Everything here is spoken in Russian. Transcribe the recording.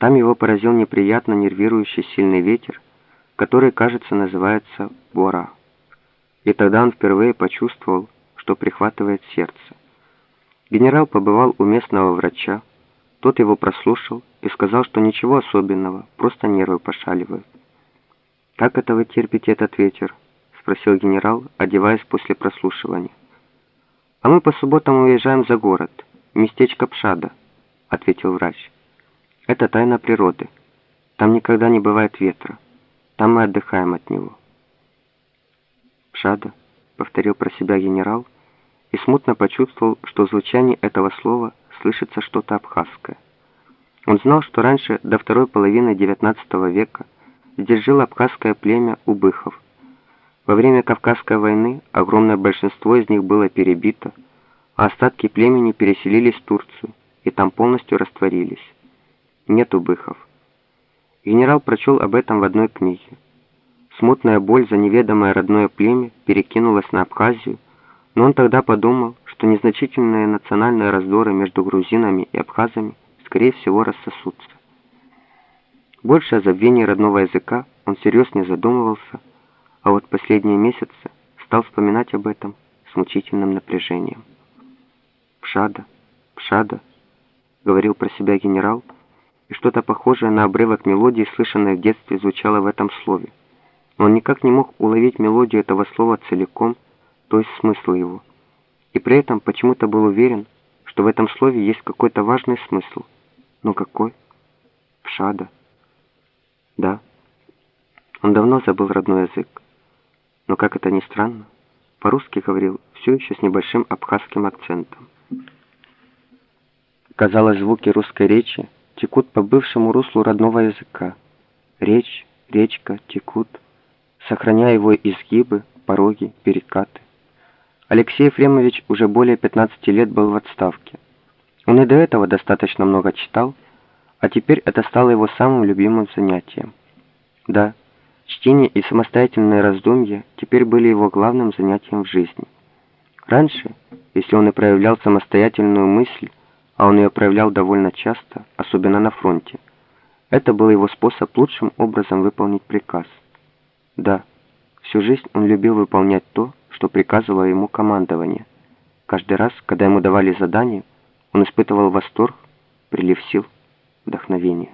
Там его поразил неприятно нервирующий сильный ветер, который, кажется, называется бора. И тогда он впервые почувствовал, что прихватывает сердце. Генерал побывал у местного врача, тот его прослушал и сказал, что ничего особенного, просто нервы пошаливают. «Как это вы терпите этот ветер?» — спросил генерал, одеваясь после прослушивания. «А мы по субботам уезжаем за город, местечко Пшада», — ответил врач. «Это тайна природы. Там никогда не бывает ветра. Там мы отдыхаем от него». «Пшада», — повторил про себя генерал, и смутно почувствовал, что в звучании этого слова слышится что-то абхазское. Он знал, что раньше, до второй половины XIX века, здесь жило абхазское племя убыхов. Во время Кавказской войны огромное большинство из них было перебито, а остатки племени переселились в Турцию и там полностью растворились. Нет убыхов. Генерал прочел об этом в одной книге. Смутная боль за неведомое родное племя перекинулась на Абхазию, но он тогда подумал, что незначительные национальные раздоры между грузинами и абхазами скорее всего рассосутся. Больше о забвении родного языка он всерьез не задумывался, а вот последние месяцы стал вспоминать об этом с мучительным напряжением. «Пшада, пшада», — говорил про себя генерал, и что-то похожее на обрывок мелодии, слышанное в детстве, звучало в этом слове. Он никак не мог уловить мелодию этого слова целиком, то есть смысл его. И при этом почему-то был уверен, что в этом слове есть какой-то важный смысл. Но какой? Пшада. Да. Он давно забыл родной язык. Но, как это ни странно, по-русски говорил все еще с небольшим абхазским акцентом. Казалось, звуки русской речи текут по бывшему руслу родного языка. Речь, речка текут, сохраняя его изгибы, пороги, перекаты. Алексей Ефремович уже более 15 лет был в отставке. Он и до этого достаточно много читал, а теперь это стало его самым любимым занятием. Да, чтение и самостоятельные раздумья теперь были его главным занятием в жизни. Раньше, если он и проявлял самостоятельную мысль, а он ее проявлял довольно часто, особенно на фронте, это был его способ лучшим образом выполнить приказ. Да, всю жизнь он любил выполнять то, что приказывало ему командование. Каждый раз, когда ему давали задание, он испытывал восторг, прилив сил, вдохновение.